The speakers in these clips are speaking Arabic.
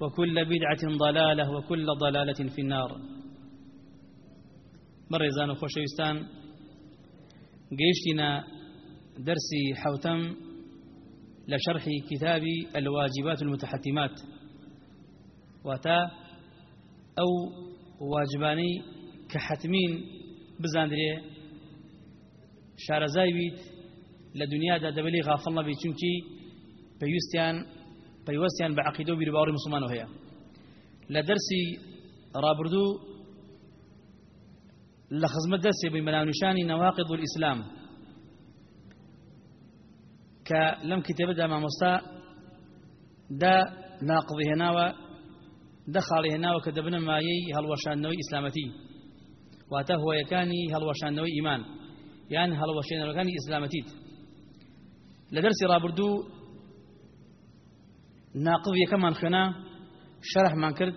وكل بدعة ضلالة وكل ضلالة في النار. مرزان خوشوستان. قيشتنا درسي حوتم لشرح كتاب الواجبات المتحتمات واتا أو واجباني كحتمين بزاندري. شارزای بیت لە دنیادا دەبلی غافڵ نەبی چونکی پێویستیان پەیوەستیان بە عقیدە و بیرباوەڕی مسلمانەوە هەیە. لە دەرسی ڕابردوو لە خزمەت دەستێ بووین بەناونیشانی نەواقض الئیسلام کە لەم کتێبەدا مامۆستا دا ناقضی هێناوە دا خاڵی هێناوە کە دەبنە مایەی هەڵوەشاندنەوەی ئیسلامەتی. واتە هۆیەکانی هەڵوەشاندنەوەی ئیمان یان هەڵوەشێنەوەکانی ئیسلامەتیت. لە دەرسی ڕابردوو ناقض یەکەمان خوێنا شەرحمان کرد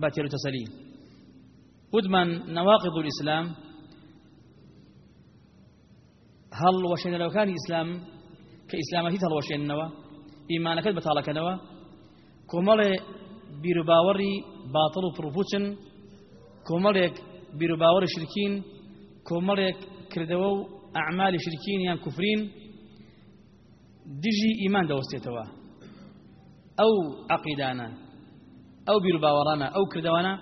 بە تێروتەسەلی. وتمان نەواقض الئیسلام هەڵوەشێنەرەوەکانی ئیسلام کە ئیسلامەتیت هەڵوەشێننەوە ئیمانەکەت بەتاڵەکەنەوە کۆمەڵێ بیرروباوەڕی باتڵ و پڕپوچن کۆمەڵێک بیرروباوەڕی شرکین کۆمەڵێک کردەوە و ئەعمالی شرکین یان کوفرین دژی ئیمان دەوەستێتەوە ئەو عقیدانە ئەو بیرروباوەڕانە ئەو کردەوانە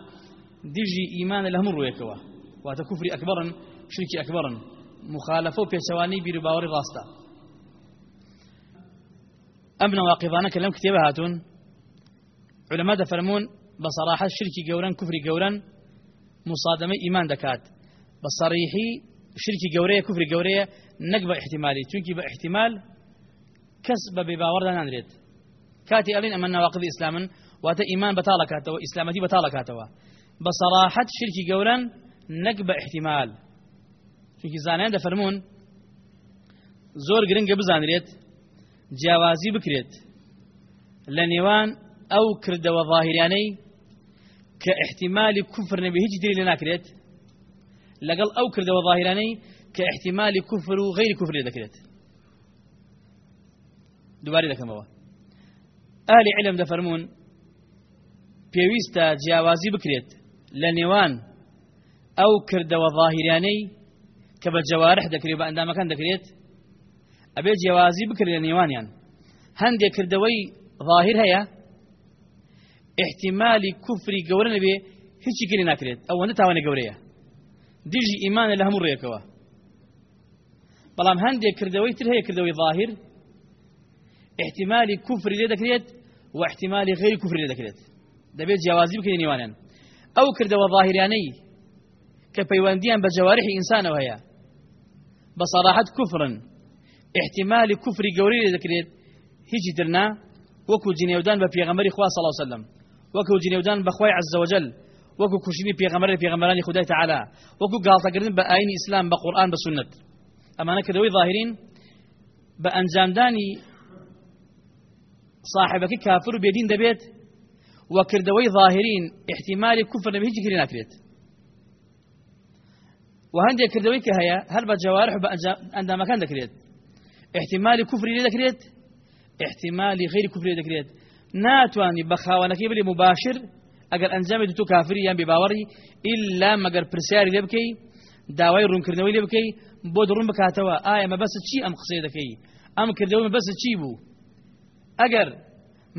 دژی ئیمانە لە هەموو ڕوویەکەوە واتە کوفری ئەکبڕن شرکی ئەکبڕن مخالفە و پێچەوانی بیرروباوەڕی ڕاستە ئەم نەواقیبانە کە لەم کتێبە هاتوون علەما دەفەرمونون بە سەراحەت شرکی گەورن کوفری گەورن مصادمەی ئیمان دەکات بە سەریحی شرکی گەورەیە کوفری گەورەیە نەک بە احتیمالی چونکی بە احتیمال کەس بە بێباوەڕدا نانرێت کاتی ئەڵین ئەمە نەواقض ئیسلامن واتە ئیمان بەتاڵەکاتەوە ئیسلامەتی بەتاڵەکاتەوە بە سەراحەت شرکی گەورن نەک بە احتیمال چونکی زانایان دەفەرمونون زۆر گرنگە بزانرێت جیاوازی بکرێت لە نێوان ئەو کردەوە ظاهریانەی کە احتیمالی کوفر نەبێ هیچ دری لێ ناکرێت لەگەڵ ئەو کردەوە ظاهرانەی کە دەکەمەوە ئالی علم دەفەرمونون پێویستە جیاوازی بکرێت لە نێوان ئەو کردەوە ظاهریانەی کە بە جەوارح دەکرێت بە ئەندامەکان دەکرێت ئەبێ جیاوازی بکرێت لە نێوانیان. هەندێک کردەوەی ظاهر هەیە احتیمالی کوفری گەورە نەبێ هیچی گەلی ناکرێت ئەوەندە تاوانە گەورەیە. دژی ئیمانە لە هەموو ڕێیەکەوە بەڵام هەندێک کردەوەی تر هەیە کردەوەی ظاهر احتیمالی کوفری لێ دەکرێت و احتیمالی غیری کوفری لێ دەکرێت دەبێت جیاوازی بکرێت نێوانیان ئەو کردەوە ظاهریانەی کە پەیوەندیان بە جەوارحی ئینسانەوە هەیە بە سەراحەت کوفرن احتیمالی کوفری گەورەی لێ دەکرێت هیچی ترنا وەکو جنێودان بە پێغەمبەری خوا علیه وسلم. وەکو جنێودان بە خوای عز وجل. وەکو کوشتنی پێغەمبەر پێغەمبەرانی خدای تعالی وەکو گاڵتەکردن بە ئاینی ئیسلام بە قورئان بە سنت ئەمانە کردەوەی ظاهرین بە صاحبەکەی کافر و بێدین دەبێت وەکردەوەی ظاهرین احتیمالی کوفر نەبێت هیچی کری ناکرێت وهندي كردوي كهيا هل بجوارح عندما كان ذكريت احتمال كفري ذكريت احتمال غير كفري ذكريت ناتواني بخاوانا كيبلي مباشر اگر انجام دو كافري يان بباوري إلا مگر برسياري لبكي ڕوونکردنەوەی لێ بکەی بۆ دڕون بکاتەوە ئایا مەبەست چی ئەم قسەی دەکەی ئەم کردەوە مەبەست چی بوو ئەگەر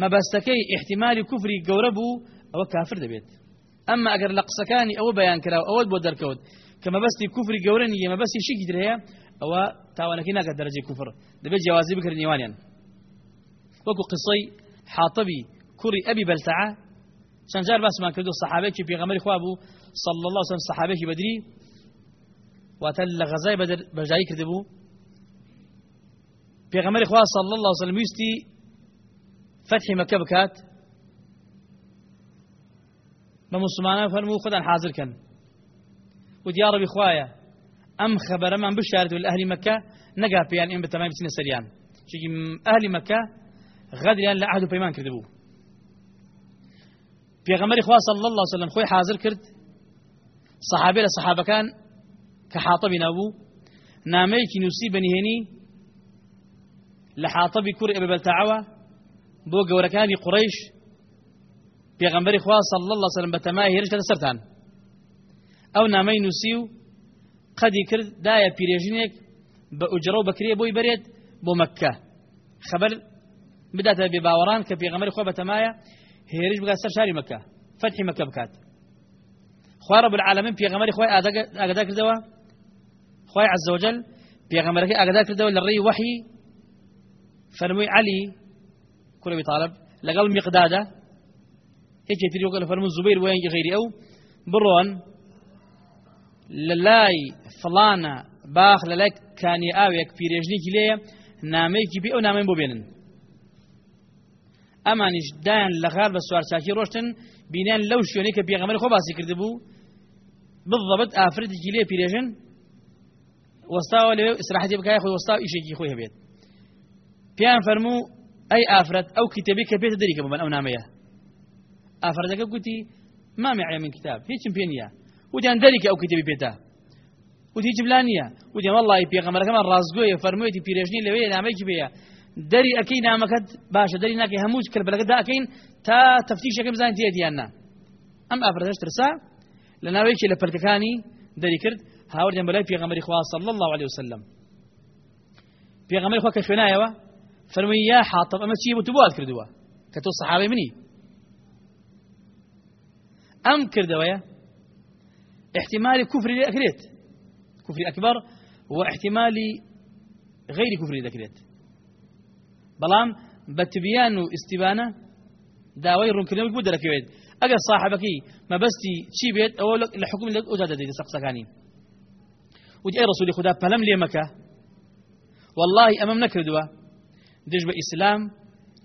مەبەستەکەی احتیمالی کوفری گەورە بوو ئەوە کافر دەبێت. ئەمما ئەگەر لە قسەکانی ئەوە بەیان کرا ئەوە بۆ دەرکەوت کە مەبەستی کوفری گەورە نیە مەبەستی شکی تر هەیە ئەوە تاوانەکەی ناکات دەرەجەی کوفر. دەبێت جیازی بکرد نێوانیان. وەکو قسەی حاطبی کوڕی ئەبی بەلتەعە چەند جار باسمان کردو سەحابەیەکی پێغەمەری خوا بوو صلى الله عليه وسلم سەحابەیەکی بەدری واتە لە غەزای بەدر بەژایی کردبوو. پێغەمەری خوا صلى الله عليه وسلم ویستی مەکە بکات بە مسلمانان فەرموو خۆتان حاضرکەن وتی یا ڕەبی خوایە ئەم خەبەرەمان بشارێت لە ئەهلی مەکە نەگا پێیان ئێمە بەتەمای بچینە سەریان چونکی ئەهلی مەکە غەدریان لە عهد و پەیمان کردبوو پێغەمەری خوا صلی الله عليه وسلم خۆی حاضر لە صحابەکان کە حاطبی نەبوو نامەیەکی نووسی بەنیهێنی لە حاطبی کوڕ ئێبە بەلتەعەوە بۆ گەورەکانی قوڕیش پێغەمبەری خوا صلی الله عليه وسلم بەتەمای هێرش لەسەرتان. ئەو نامەی نووسی و قەدی کرد دایە پیرێژنێک بە ئوجرە و بەکرێ بۆی بەرێت بۆ مەکە خەبەر بداتە بێ باوەڕان کە پێغەمبەری خوا بەتەمایە هێرش بگات سەر شاری مەکە فتحی مەکە بکات. خوا رب العالمین پێغەمبەری خۆی ئاگدا کردەوە؟ خۆی عز وجل پێغەمبەرەکەی ئاگدا کردەوە لە ڕێی وحی فەرمووی علی کوڕ ابي طالب لەگەڵ مقدادە هیچ تری وەکە لە فەرموو زوبەیر وەیەنگی غیری ئەو بڕۆن لە لای فڵانە باخ لە لای کانی ئاوێک پیرێژنێکی لێیە نامەیەکی پێ ئەو نامەی بۆ بێنن ئەمانیش دایان لە غار بە سوارچاکی ڕۆشتن بینیان لەو شوێنەی کە پێغەمبەری خۆ باسی کردبوو بالضبط ئافرەتێکی لێ پیرێژن وەستاوە لەوێ ئیسراحەتی بکای خۆی وەستا ئیشێکی خۆی هەبێت پیان فەرموو ئەی ئافرەت ئەو کتێبی کە پێتە دەریکە بمن ئەو نامەیە؟ ئافرەتەکە گوتی ما معي من كتاب هیچم پێ نییە. وتیان دەریکە ئەو کتێبی پێێتە وتی بلا نییە. وتی وەڵی پێغەمەرەکەمان ڕازگۆیە فەرموویەتی پیرێژنی لەوەیە نامەیەکی بێیە؟ دەری ئەەکەی نامەکەت باشە دەری ناکەی هەموو کردبلەکەدا ئەەکەین تا تەفتیشەکەم بزانین تێدیاننا ئەم ئافرەتەش ترسا لە ناوەیەکی لە پەرکەکانی دەری کرد هاوردیان بەلای پێغەمەری خوا صلی الله عليه وسلم. پێغەمەری خوا کە خوێنایەوە فەرمووی یا حاطب ئەمە چی بوو تو بوات کردووە کە تۆ سەحابەی منی ئەم کردەوەیە احتمالی کوفری لێ ئەکرێت کوفری ئەکبەر واحتمالی غير كفري ذكرت بەڵام بە تبیان و ئیسیبانە داوای ڕوونکردنەوەی بوو دەرەکەوێت ئەگەر صاحبەکەی مەبەستی چی بێت ئەوە لە حکوم لە ئۆدا دەدەیت سەقسەکانی وتی ئەی ڕسولی خدا پەلەم لێ مەکە والله ئەمەم نەکردووە دژ بە ئیسلام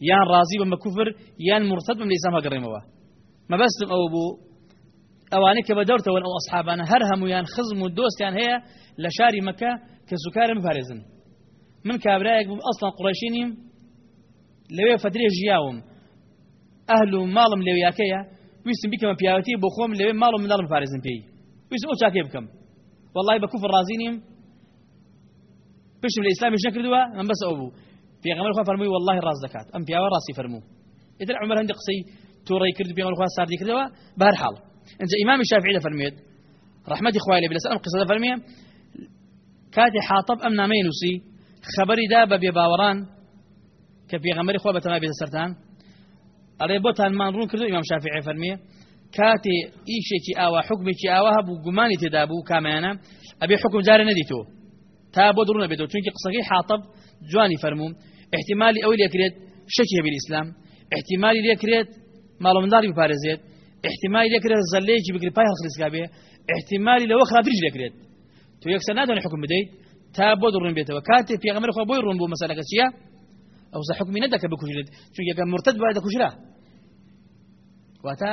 یان ڕازی بە مەکوفر یان مرتد بم لە ئیسلام هەگەڕێمەوە. مەبەستم ئەوە بوو ئەوانەی کە بە دەورتەوە ئەو ئەسحابانە هەر هەمویان خزم و دۆستیان هەیە لە شاری مەکە کە سوکارم بپارێزن. من کابرایەک بووم ئەسڵان قڕێشی نیم لەوێ فترێ ژیاوم. ئەهل و ماڵم لەویاکەیە ویستم بیکەمە پیاوەتی بۆ خۆم لەوێ ماڵ و منداڵم پارێزم پێی. ویستم ئەو چاکێ بکەم. والله بە کوفر ڕازی نیم. پشتم لە ئیسلامیش نەکردووە من بەس ئەو بوو. پێغەمبەر خوا فەرمووی والله ڕاز دەکات ئەم پیاوە ڕاستی فەرموو ئیتر عمر هەندێک قسەی تووڕی کرد پێغەمبەر خوا ساردی کردەوە بەهر حاڵ انجا إمام الشافعي فرميت رحمتي خوالي لي بلس أم قصة فرميه كاتي حاطب أم نامي نوسي خبري دا ببي باوران كبي غمري خو بتما بي سرتان. أري بوتان مان رون كردو إمام شافعي فرميه كاتي إيشي آوا حكمي كي آوا هبو غماني تدابو كامانا أبي حكم جاري نديتو. تا بدرنا بدو چونكي قصة حاطب جواني فرموم احتیممالی ئەوی لێکرێت شەکی هەبیر ئیسلام احتیممالی لێکرێت ماڵمنداری بپارێزێت احتیممالی لێکرێت زەلەیەکی بگری پای هەخلیسکا بێ احتیممالی لەوە خراپریش لێکرێت. تو یەکسە نادوانێ حکم بدەیت تا بۆ دڕون بێتەوە. کاتێ پێغەمەر خۆ بۆی ڕوون بۆ مەسەلەکە چییە؟ ئەوزە حکمی نەدەکە بکوژێت چون یەکە مرتد باید دەکوژرا. واتە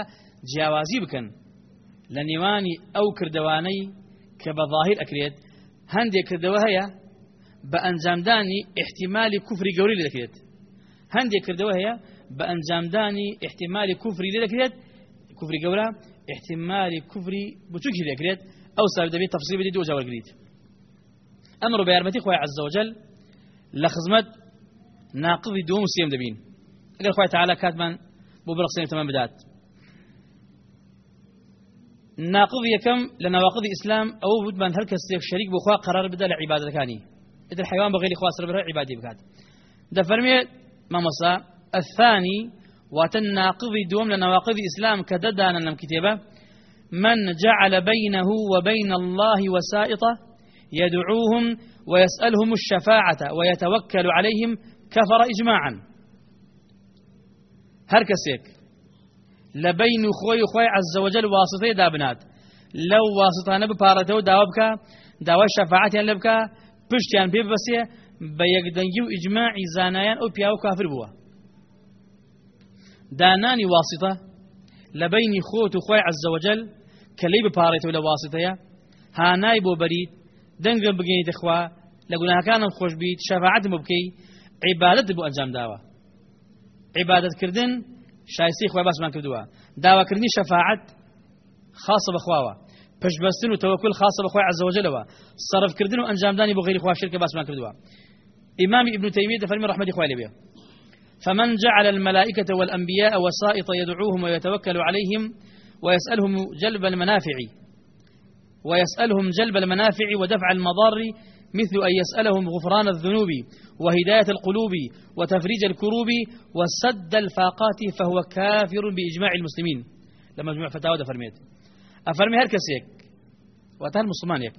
جیاوازی بکەن. لە نێوانی ئەو کردوانەی کە بە ظاهر ئەکرێت هەندێک کردەوە هەیە؟ بە ئەنجامدانی احتیمالی کوفری گەوری لێ دەکرێت هەندێک کردەوە هەیە بە ئەنجامدانی احتیمالی کوفری لێ دەکرێت کوفری گەورە احتمالي كفري بچوکی دەکرێت دەبێت تفصیل بدەیت دو جاوەرگریت ئەمڕۆ بە یارمەتی خۆی عز وجل لە خزمەت ناقضی دووەم و سێم دەبین ئەگەر خۆی تعالی کاتمان بۆ بڕخسێن تەمام بدات. ناقض یەکەم لە ناواقضی ئیسلام ئەوە بودمان هەر کەسێک شەریک بخوا قرار بدە لە عیبادەکانی ئیتر حیوان بەغێری خوا سەر بەرە عیبادی بکات دەفەرمێت مامۆسا الثاني واتن ناقضي دوم لنواقض إسلام كددانا لم كتابة من جعل بينه وبين الله وسائطة يدعوهم ويسألهم الشفاعة ويتوكل عليهم كفر إجماعا. هر كسيك لبين خوي خوي عز وجل واسطة دابنات لو واسطة ببارته داوبك داوى الشفاعة لبك پشتیان پێ بەسێ بە یەکدەنگی و ئیجماعی زانایان ئەو پیا و کافر بووە. دانانی واسطە لە بینی خۆت و خۆی عزەوەجل کە لی بپارێتەوە لە واسطەیە هانای بۆ بەریت دەنگم بگەیتە خوا لە گوناهەکانم خۆش بیت شەفاعتم بکەی عیبادت بۆ ئەنجام داوە. عیبادەتکردن شایستی خۆی باسمان کردووە. داواکردنی شەفاعت خاصە بەخواوە. پشبەستن و تەوەکل خاصە بەخوای عزەوەجلەوە صرفکردن و ئەنجامدانی بۆ غیری خوا شرکە باسمان کردووە إمام ابن تيمية فرمي رحمة إخواني به فمن جعل الملائكة والأنبياء وسائط يدعوهم ويتوكل عليهم ويسألهم جلب المنافع. ويسألهم جلب المنافع ودفع المضار مثل أن يسألهم غفران الذنوب وهداية القلوب وتفريج الكروب وسد الفاقات فهو كافر بإجماع المسلمين لما جمع فتاوى فرميت أفرمي هر كسيك واتهر مسلمان يك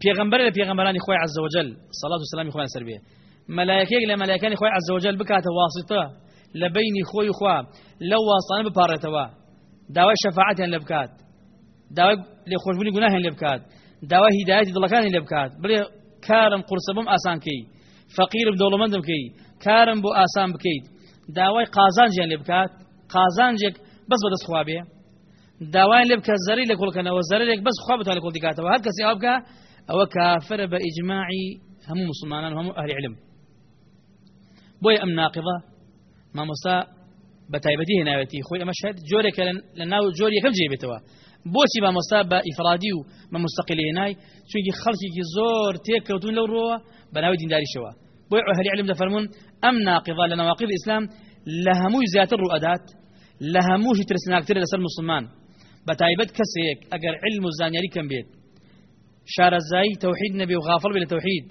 پیغمبر لە پیغمبرانی خۆی عز وجل صلاة والسلام خۆیان سەر بێ. مەلایەکێک لە مەلایەکانی خۆی عز وجل بکاتە واسطە لە بینی خۆی خوا لەو واسانە بپارێتەوە. داوای شەفاعەتیان لە بکات. داوای لێخۆشبوونی گوناهیان لێ بکات. داوای هیدایەتی دڵەکانی لێ بکات. بڵێ کارم قورسە بم ئاسانکەی فەقیرم دەوڵەمەندم کەی کارم بۆ ئاسان بکەیت. داوای قازانجیان لێ بکات. قازانجێک بەس بەدەست خوا بێ. داوایان لێ بکە زەری لە کۆڵکەنەوە زەرێک بەس خوا بتوانێت کۆڵ دیکاتەوە هەر کەسی ئەو بکە ئەوە کافرە بە ئیجماعی هەموو مسلمانان هەموو ئەهلی علم. بۆیە ئەم ناقضە مامۆستا بە تایبەتی هێناوەتی خۆی ئەمە شاید جۆرێکە لە ناو جۆر یەکەم جێبێتەوە بۆچی مامۆستا بە ئیفرادی و بە مستەقلی هێنای؟ چونکی خەڵکێکی زۆر تێککەوتون لەو ڕۆوە بە ناوی دینداریشەوە. بۆی ئەهلی علم دەفەرمونون ئەم ناقضە لە نواقض ئیسلام لە هەمووی زیاتر ڕوئەدات لە هەمووشی ترسناکتر لەسەر مسلمان. بە تایبەت کەسێک ئەگەر علم و زانیاری کەم بێت. شارەزایی تەوحید نەبێ و غافڵ بێ لە تەوحید.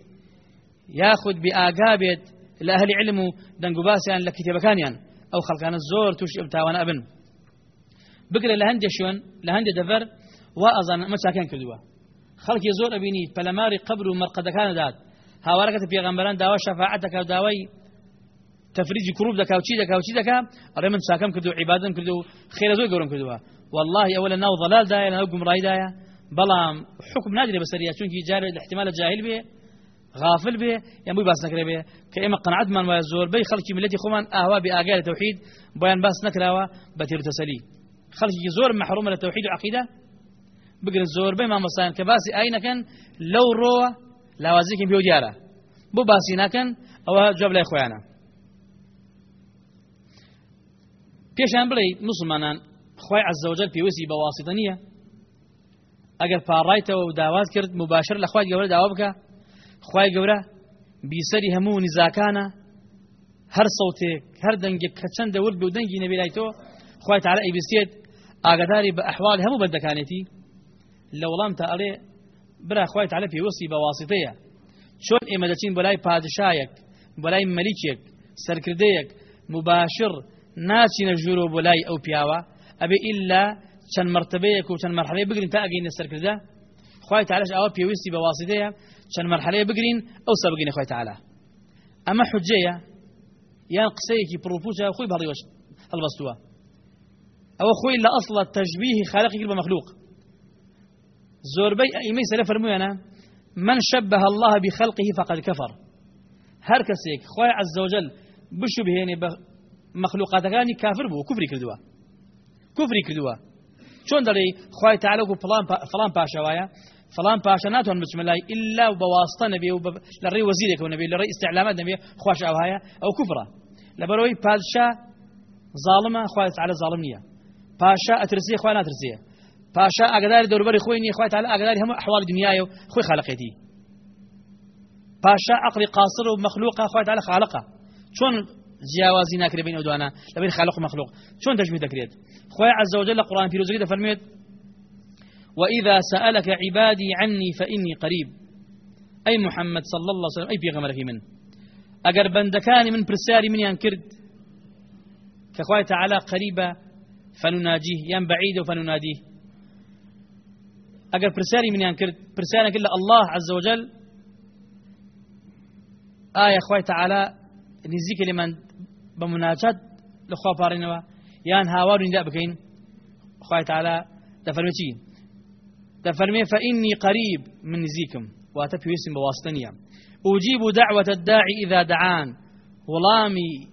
یاخود بئاگا بێت لە ئەهلی علم و دەنگ و باسییان لە کتێبەکانیان. ئەو خەڵکانە زۆر تووشی ئەمتاوانە ئەبن. بگرە لە هەندێک شوێن لە هەندێک دەڤەر وا ئەزان ئەمە چاکیان کردووە. خەڵکی زۆر ئەبینی پەلەماری قبر و مەرقەدەکانەدات هاوارەکەتە پێغەمبەران داوا شەفاعەت دەکا و داوای تفریجی کروب دەکا و چی دەکا و چی دەکا ئەڕێ من چاکەم کردو عیبادم کردو خێرە زۆر گەورم کردووە. والله ئەوە لە ناو ضەلالدایە لە ناو گومڕایدایە بەڵام حکم نادرێ بەسەریا چونکی جارێت احتمال جاهل بێ غافل بێ یان بووی باس نەکرێ بێ کە ئێمە قەنعەتمان وایە زۆربەی خەڵکی ملەتی خۆمان ئاوا بێ ئاگای لە تەوحید بۆیان باس نەکراوە بە تێروتەسەلی خەڵکی زۆر محرومە لە تەوحید و عەقیدە بگرن زۆربەی مامۆستایان کە باسی ئاینەکەن لەو ڕۆوە لاوازێکی بێ دیارە بۆ باسی ناکەن ئەوە جواب لای خۆیانە پێشان بڵێ مسلمانان خی عزەوجل پێویستی بە واسیتە نییە. ئەگەر پاڕایتەوە و داوات کرد مباشر لە خی گەورە داوا بکە. خی گەورە بیسەری هەموو نزاکانە هەر سەوتێک هەر دەنگێک کە چەند دەورد بێ و دەنگی نەبیرایتەوە خی تعالی ئەیبستێت ئاگداری بە ئەحواڵ هەموو بەندەکانێتی. لە وەڵام تا ئەڵێ برا خی تعالی پێوەستی بە واسیتەیە چۆن ئێمە دەچین بۆ لای پادشایەک بۆ لای مەلیکێک سەرکردەیەک مباشر ناچینە ژوورۆ بۆ لای ئەو پیاوە؟ ئەبێ ئللا چەند مرتبەیەک و چەند مەرحەلەی بگرین تا ئەگەینە سەرکردە خی تعالش ئەوە پێویستی بە واسیدەیە چەند مەرحەلەیە بگرین ئەو سە بگینە خی تعالا ئەمە حجەیە یان قسەیەکی پرۆپوچە خۆی بەڵیوەش هەڵبەستووە ئەوە خۆی لە ئەسڵە تەژبیهی خالقی کرد بە مەخلوق زۆربەی ئەئیمەی سەرە فەرموویانە من شبه الله بخلقه فقد كفر. هر کەسێک خۆی عز وجل بشبهێنێ بە مەخلوقاتەکانی کافر بوو کوفری کردووە کوفری کردووە. چۆن دەڵێ خی تعالەکو فلان پاشەوایە فلان پاشە ناتوان بچمە لای ئللا و بەواستە نەبێ و لە ڕێی وەزیرێکەوە نەبێ لە ڕێی ئستعلامات نەبێ خوش ئەوهایە ئەو کوفرە. لەبەرەوەی پادشا ظالمە خی تعالە ظالم نییە. پاشا ئەترسی خوا ناترسێ پاشا ئاگداری دەوروبەری خۆی نیە خوای تعالی ئاگداری هەموو ئەحواڵی دنیایە و خۆی خالقێتی. پاشا عقلی قاصر و مەخلوقا خوای تعالی خالقە. چۆن جیاوازی ناکرێ بین ئەو دوانە. لەبین خالق و مەخلوق چۆن تەجمی دەکرێت؟ خوای عز وجل لە قورآن پیرۆزەکەی دەفەرمێت وإذا سألك عبادي عني فإني قريب. أي محمد صلى الله عليه وسلم أي بيغمرك من. أقر بندكاني من برساري من ينكرد كخواه تعالى قريبة فنناجيه ين بعيد فنناديه أقر برساري من ينكرد برساري كلا الله عز وجل آية خواه تعالى نزيك لمن بمناجات لخوا بارينوا يان هاوار نداء بكين. خواه تعالى دفرمتين دفرمي فإني قريب من نزيكم واتە اسم بواسطنيا أجيب دعوة الداعي إذا دعان. وڵامی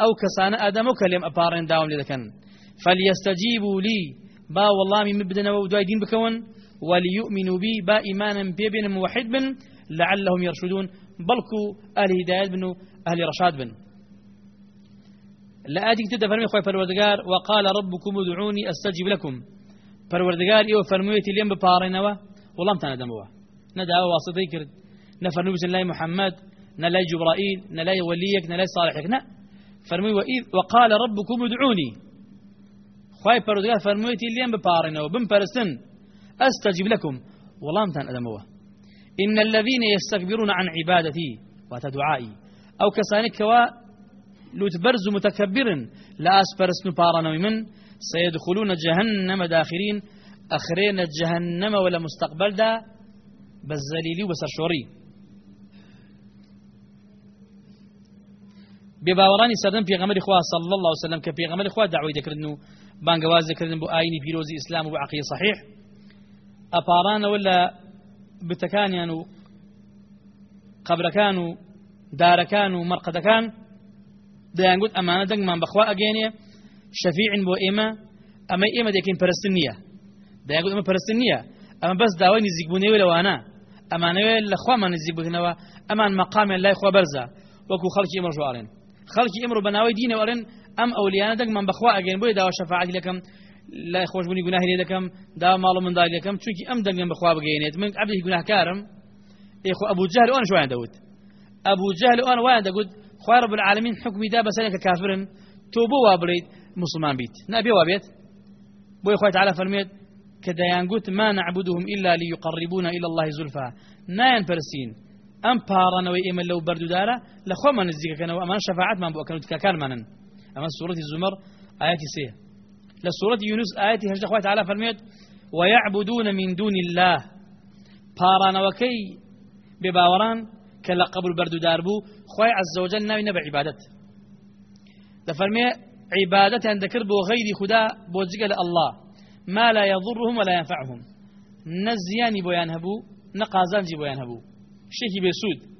أو كسان آدم وكلم أبارين داوم لذكن. فليستجيبوا لي. با وڵامی مبدنا ودواي دين بكون. وليؤمنوا بي. با إيمانا بيبين موحد بن. لعلهم يرشدون. بلكو أهل هداية بن أهل رشاد بن. لا أديك تدى فرمي خوي فالوردقار وقال ربكم ادعوني أستجيب لكم. فالوردقار إيو فرميتي اليوم ببارينوا والله متانا دموا ندعو واسطي كرد نفر نبس الله محمد نلاي جبرائيل نلاي وليك نلاي صالحك نا. فرمي وإذ وقال ربكم ادعوني. خواهي پرودگار فرمويتي اللي ببارنا وبن پرستن أستجيب لكم. والله متان أدموه إن الذين يستكبرون عن عبادتي وتدعائي أو كسانك لتبرز متكبر لا أسبرسن بارنا من سيدخلون جهنم داخرين. أخرين جهنم ولا مستقبل دا. بەزەلیلی و بەسەرشۆڕی بێباوەڕانی سەردەم پێغەمەری خوا صلی الله وسلم کە پێغەمەری خوا داوای دەکردن و بانگەواز دەکردن بۆ ئاینی پیرۆزی ئیسلام و بۆ عقیدە صحیح. ئەپارانەوە لە بتەکانیان دەیانگوت ئەمانە دەنگمان بەخوا ئەگەێنێ شەفیعن بۆ ئێمە ئەمە ئێمە دەکەین پەرستن نییە. دەیانگوت ئەمە پەرستن نییە. ئەمە بەس داوای نزیکبوونەوەی لەوانە. ئەمانەوێت لە خوامان نزیک بکەنەوە ئەمان مەقامیان لای خوا بەرزە. وەکو خەڵکی ئمە ژوارێن. خەڵکی ئمر بە ناوی دینەوەڵێن ئەم ئەولیانە دەنگمان بەخوا ئەگەن. بۆی داوا شەفاعتی لەکەم لای خۆشببوونی گوناهی لێ دەکەم دا ماڵ منداڵی دەکەم چونکی ئەم دەنگم بەخوا بگەێنێت من عبدی گوناهکارم. ئێخۆ ئەبوو جهل ئەوان شویان دەوت. ئەبوو جهل ئەوان وایان دەگوت خوا رب العالمین حکمی دا بەسەرێکە کافرن تۆ بۆ وا بڵیت مسلمان بیت. نابێ وابێت بۆی خۆی تعالی فەرمێت كديان قلت ما نعبدهم إلا ليقربونا إلى الله زلفى ناين برسين أم بارنا وإيما لو بردو دارا لخوا من الزيكا كانوا أمان شفاعات من بؤكنوا تكاكان منن. أما سورة الزمر آيات سيه لسورة يونس آيات هجد أخوات تعالى فرميت ويعبدون من دون الله. بارنا وكي بباوران كلا قبل بردو داربو خوي عز وجل ناوي نبع عبادت. دفرمي عبادة عندك بو غير خدا بو الله ما لا يضرهم ولا ينفعهم. نزياني بويان هبو نقازانجي بويان هبو. شيخي بيسود.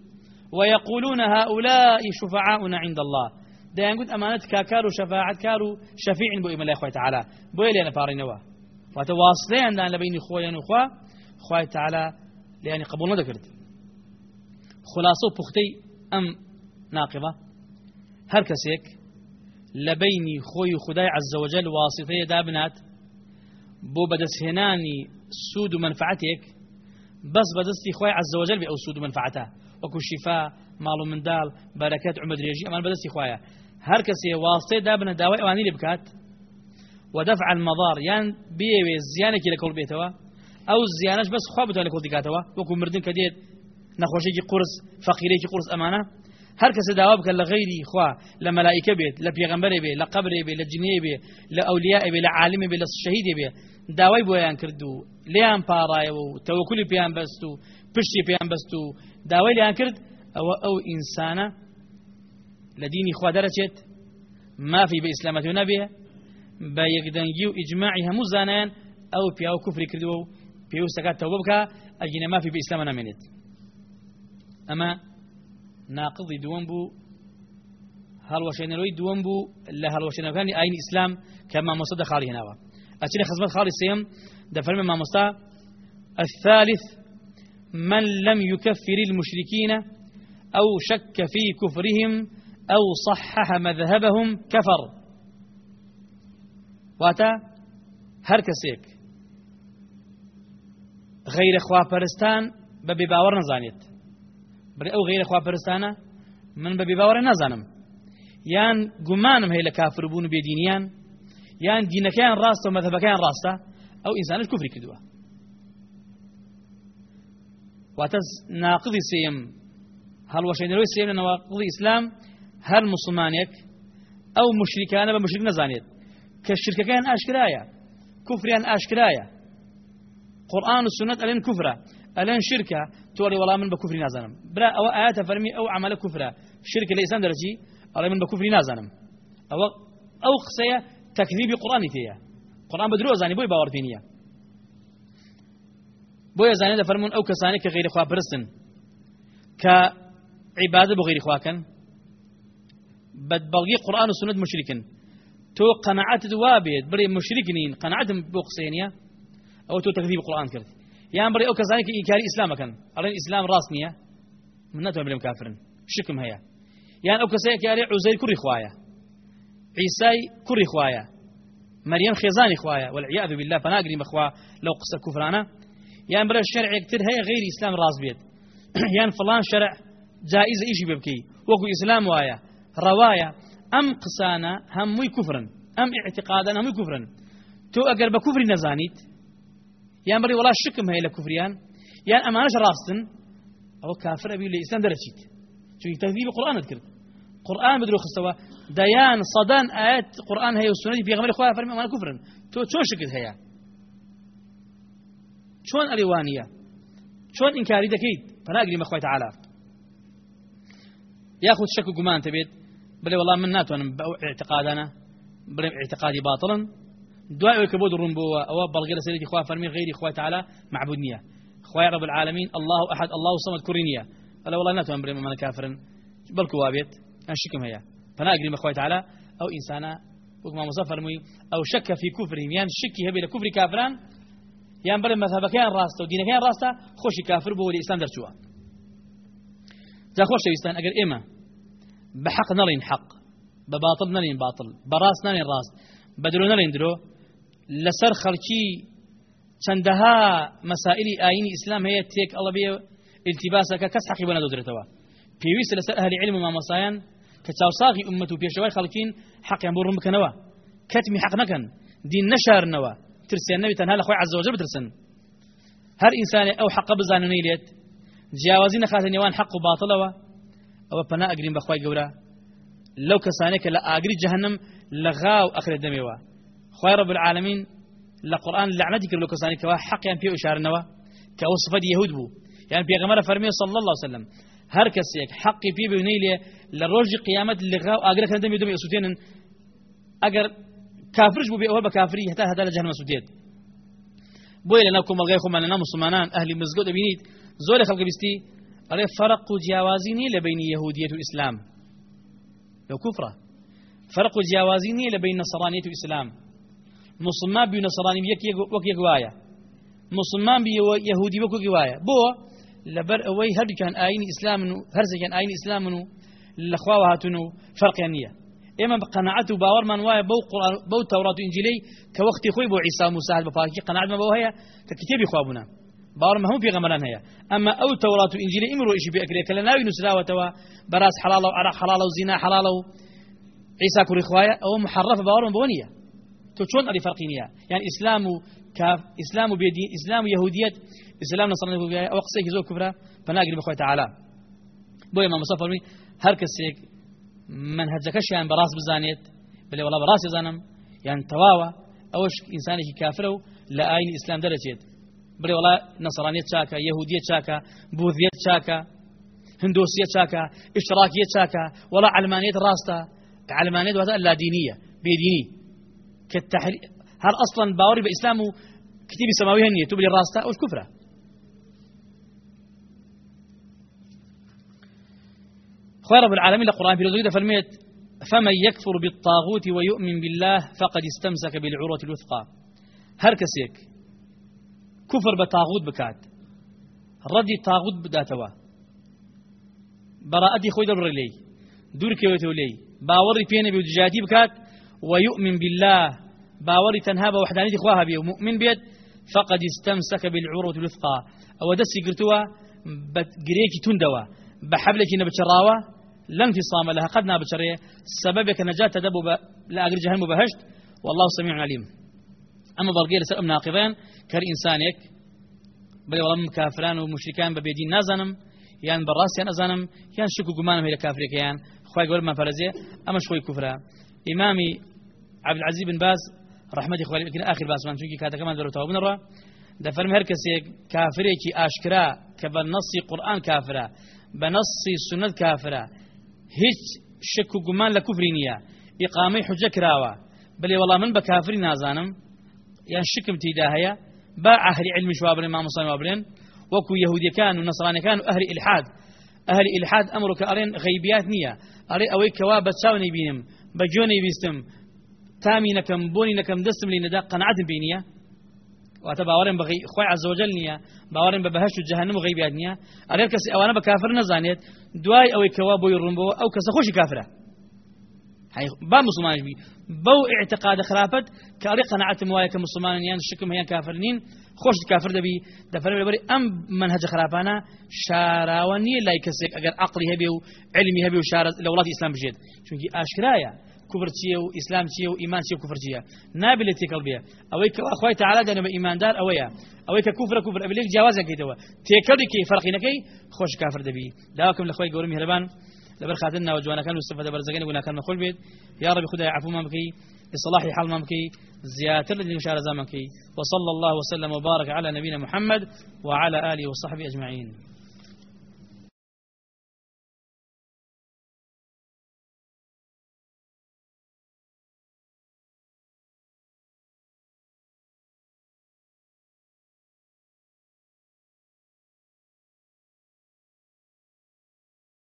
ويقولون هؤلاء شفعاؤنا عند الله. دا ينقول أمانة كاكارو شفاعة كارو شفيع بو إما الله تعالى. بو إلينا بارينوا وتواصلين دان لبين إخوة أخوة خواه تعالى لأني قبولنا ذكرت خلاصو بختي أم ناقضة هر كسيك لبيني خوي خداي عز وجل واسطية دابنات بۆ بەدەستهێنانی سوود و منفعتێک بەس بەدەستی خۆی عزەوەجل بێ ئەو سوود و منفعتە وەکو شیفا ماڵ و منداڵ بەرەکەت عمە درێژی ئەمان بەدەستی خۆیە. هەر کەسێ واستێ دابنە داوای ئەوانی لێ بکات. ودفع المضار یان بێوێ زیانێکی لە کەڵ بێتەوە ئەو زیانش بەس خوا بتوانێت کۆڵ دیکاتەوە. وەکو مردن کە دێت نەخۆشێکی قرس فەقیرێکی قرس ئەمانە هەر کەسە داوا بکە لە غیری خوا لە مەلایکە بێت لە پێغەمبەرێ بێ لە قبرێ بێ لە جنێ بێ لە ئەولیا بێ لە عالمێ بێ لە شەهیدێ بێ داوای بۆیان کرد و لیان پاڕایەوە و تەوەکولی پێیان بەست و پشتی پێیان بەست و داوای لیان کرد؟ ئەوە ئەو ئینسانە لە دینی خوا دەرەچێت مافی بە ئیسلامەتی نەبێ بە یەکدەنگی و ئیجماعی هەموو زانایان ئەو پیا و کوفری کردووە و پێویستەکە تەوبە بکە ئەگینە مافی بە ئیسلامە نامێنێت ئەمە ناقضی دووەم بوو هەڵوەشێنەرەوەی دووەم بوو لە هەڵوەشێنەکانی ئاین ئیسلام کە مامۆسە دەخاڵی هێناوە أتينا خزمت خالي سيم دفرم ما مستا الثالث من لم يكفر المشركين أو شك في كفرهم أو صحح مذهبهم كفر. واتا کەسێک غیرە خواپەرستان بە بێباوەڕ نەزانێت بڵێ ئەو غیرە خواپەرستانە من بە بێباوەڕە نازانم. یان گومانم هەیە لە کافربوون و بێدینیان یان دینەکەیان ڕاستە و مەذهبەکەیان ڕاستە ئەو ئینسانش کوفری کردووە. واتە ناقضی سێم هەڵوەشێنەوەی سێم لە نەواقضی ئیسلام هەر مسلمانێک ئەو مشریکانە بە مشرک نەزانێت. کە شرکەکەیان ئاشکرایە کوفریان ئاشکرایە. قورآن و سنت ئەلێن کوفرە. ئەلێن شرکە تۆڵی وەڵام من بە کوفری نازانم برا ئاەتە فەرمی ئەو عملە کوفرە شرکە لە ئیسلام دەرەچی ئەڵێ من ئەو قسەیە تەکذیبی قورآنی تەیە قورآن بە درۆ زانی بۆی باوەڕ پێ نییە بۆیە زانێ دەفەرمون ئەو کەسانی کە غیری خوا پرستن کە عیبادە بۆ غیری خواکەن بەدبەڵگی قورآن و سنت مشرکن تۆ قەنەعەتت وا بێت بڵێ مشرک نین قەنەعەتم بۆ قسەیە ئەو کەسانی کە ئینکاری ئیسلامەکەن ئەڵێن ئیسلام ڕاست نییە من کافرن شکم هەیە یان ئەو کەسەیە کە ئەڵێ عوزەیر کوڕی خوایە عیسای کوڕی خوایە مريم خێزانی خوایە والعیاذ بالله فناگرین بەخوا لەو قسە کوفرانە یان برە شەرعێکتر هەیە غیری ئیسلام ڕاست بێت یان فلان شەرع جائزە ئیشی بێ بکەی وەکو ئیسلام وایە ڕەوایە ئەم قسانە هەمووی کوفرن ئەم اعتقادان هەمووی کوفرن تۆ ئەگەر بە کوفری نەزانیت بڕی وڵا شکم هەیە لە کوفریان یان ئەمانش ڕاستن ئەوە کافر ئەبی لە ئیسلام دەرەچیت چونکی تەکذیب قورآنت کرد قورآن بدرو خستەوە دەیان سەدان ئاەت قورآن هەیە و سنەتی پێغەمبەری خوا فەرمی ئەمانە کوفرن تۆ چۆن شکت هەیە چۆن ئەلیوانە چۆن ئینکاری دەکەیت پەناگری مەخوای تعالی یاخود شک و گومان تبێت بڵێ وەڵام من ناتوانم بە ئەو اعتقادانە بڵێم اعتقادی باطڵن دوای ئەوە کە بۆ دڕون بووە ئەوە بەڵگە لە سەرێکی خوا فەرمی غیری خوای تعالی معبود نییە خوای رب العالمین الله أحد الله صمد کوڕی نییە ئەلە وڵای ناتوان بڵێم ئەمانە کافرن بەڵکو وابێت ئەن شکم هەیە پەناگری مەخوای تعالی ئەو ئینسانە وەک مامۆسا فەرمووی ئەو شەکە فی کوفرین یان شکی هەبێ لە کوفری کافران یان بڵێ مەذهبەکەیان ڕاستە و دینەکەیان ڕاستە خۆشی کافر بۆ وەلی ئیسلام دەرچووە جا خۆشەویستان ئەگەر ئێمە بە حەق نەڵین حەق بە باطل نەڵین باطل بە ڕاست نەڵین ڕاست خەڵکی چەندەها مەسائلی ئاینی ئیسلام هەیە تێک ئەڵە بێ التباسەکە کەس حەقی بە نەدۆدرێتەوە پێویستە لەسەر ئەهلی علم و مامۆسایان کە چاوساغی ئومەت و پێشەوەی خەڵکین حەقیان بۆ ڕوون بکەنەوە کەتمی حەق نەکەن دین نەشارنەوە ترسیان نەوی تەنها لە خۆی عەزە وەجەل بترسن. هەر ئینسانێ ئەو حەقە بزاننەی لێت جیاوازی نەخاتە نێوان حەق و باتڵەوە ئەوە پەنا ئەگرین بەخوای گەورە لەو کەسانێک کە لە ئاگری جەهنم لە غاو ئەخرێت دەمێەوە خوای رب قورآن لعنەتی کرد لە کەسانی کەوا حەقیان پێ ئشارنەوە کە ئەو صفەت یەهود بوو یان پێغەمبەر فەرمی صلی الله عليه وسلم هەر کەسێک حەقی پێ بێنەی لێ لە ڕۆژی قیامەت لە غاو ئاگرەکە دەمێ دەمێ سوتێنن ئەگەر کافرش بوو بێ ئەوە بە کافری هەتا هەتا لە جەهنم سوتێت بۆیە لەناو کۆمەڵگای خۆمان لەناو مسلمانان ئەهلی مزگەوت دەبینیت زۆر خەڵکە بیستی ئەڵێ فەرق و جیاوازی نیە لە بینی یەهودیەت و ئیسلام لەو کوفرە فرق بین نەسەڕانیت و ئیسلام مسلمان بی نەسەڕانی وەک یەک وایە مسلمان بی یەهودی وەک وەکی وایە بۆ لەبەر ئەوەی هەردووکان ئاینی ئیسلامن و هەرزێکیان ئاینی ئیسلامن و لە خواوە هاتون و فەرقیان نییە ئێمە بە قەنەعەت و باوەڕمان وایە بەو بەو تەورات و ئینجیلەی کە وەختی خۆی بۆ عیسا و موسی بە پاکی قەنەعەتمە بەوە هەیە کە کتێبی خوابوونە باوەڕم هەموو پێغەمبەران هەیە ئەمە ئەو تەورات و ئینجیلی ئیمڕۆ ئیشی بێکرێت کە لە ناوی نووسراوەتەوە بەراز حەڵاڵە و عەرق حەڵاڵە و زینا حەڵاڵە و عیسا کوڕی خوایە ئەوە محەڕەفە باوەڕم بۆ نییە تۆ چۆن ئەری فەرقی نییە یان ئیسلام و ئیسلام و بێدین ئیسلام و یەهودیەت ئیسلام نەسەڵانی بۆ ئەوە قسەیەکی زۆر کوبرە پەناگری بەخۆی تەعالا بۆیە مامۆسا فەرمی هەر کەسێک منهجەکەشیان بەڕاست بزانێت بڵێ وڵا بەڕاستی زانم یان تەواوە ئەوەش ئینسانێکی کافرە و لە ئاینی ئیسلام دەرەچێت بڵێ وڵا نەسەڕانیت چاکە یەهودیت چاکە بوذیت چاکە هندۆسیە چاکە ئشتراکیە چاکە وڵا علمانیت ڕاستە علمانیت واتە دینیە بێدینی کە هەر ئەسڵەن باوەڕی بە ئیسلام و کتێبی سەماوی ئەوش کوفرە خوای رب العالمين لقرآن في رزقه فرميت فمن يكفر بالطاغوت ويؤمن بالله فقد استمسك بالعروة الوثقى. هر كسيك كفر بطاغوت بكات ردي طاغوت بداتوا براءتي خوي دبر لي دور كيوتو لي باوري بيني بوجاتي بكات ويؤمن بالله باوري تنها بوحدانية إخواها بي ومؤمن بيت فقد استمسك بالعروة الوثقى. أو دسي قرتوا بقريكي تندوا. بحبلك نبتشراوة لن انفصام لها. قد نابتشريه سببك نجاة تدبو لا جهنم بهشت. والله سميع عليم. أما بلقي لسر ناقضين. كر إنسانك بل والله كافران ومشركان ببيدين نازنم. يعني بالراس يعني أزانم يعني شكو قمانم هي كافرك يعني خواهي قول ما فرزيه أما شوي كفرا. إمامي عبد العزيز بن باز رحمتي خوالي لكن آخر من شوكي كاتا كمان دروتها وبنرى ده فرمي هر كسي كافريكي أشكرا كبنصي قرآن كافرة بنصي سنة كافرة هيج شكو قمان لكفرينيا إقامي حجة كراوة بل والله من بكافري نازانم. يعني شكم تيداهيا با أهل علم شوابرين ما مصامي وابرين وكو يهودي كانوا ونصراني كانوا أهل إلحاد. أهل إلحاد أمرك أرين غيبيات نية أري أوي كواب تساوني بينم بجوني تامي نكم بوني نكم دستم لي ندا قناعة بينية. واتە باوەڕێن بە خۆی عزەوجل نییە باوەڕێن بە بەهشت و جەهنم و غیبیات نییە ئەگەر کەسی ئەوانە بە کافر نەزانێت دوای ئەوەی کەوا بۆی ڕوونبەوە ئەو با مسلمانش بی بەو اعتقاد خراپەت کە ئەڵێ قەنەعەتم وایە کە مسلمانان یان شکم هەیەن کافر نین خۆش کافر لەبەری ئەم منهج خراپانە شاراوە نییە لای کەسێک ئەگەر عقلی هەبێ و علمی هەبێ و شارە لە ئاشکرایە كفر چیە و ئیسلام چیە و ئیمان چیە و کوفر چیە نابێت تێکەڵ بێ ئەوەی کەخوای تعالا دەنە بە ئیماندار ئەوەیە. ئەوەی کە کوفرە کوفر ئەبلێک جیاوازەکەیتەوە تێکەڵێکی فەرقینەکەی خۆش کافر دەبی. داواکەم لە خۆی گەورە میهرەبان. لبر خاتنا وجوانا كانوا استفاد برزقين ولا كان مخول بيت يا رب خدها عفو مامكي لصلاح حال مامكي زيادة الذي مشار زمانكي وصلى الله وسلم وبارك على نبينا محمد وعلى آله وصحبه أجمعين.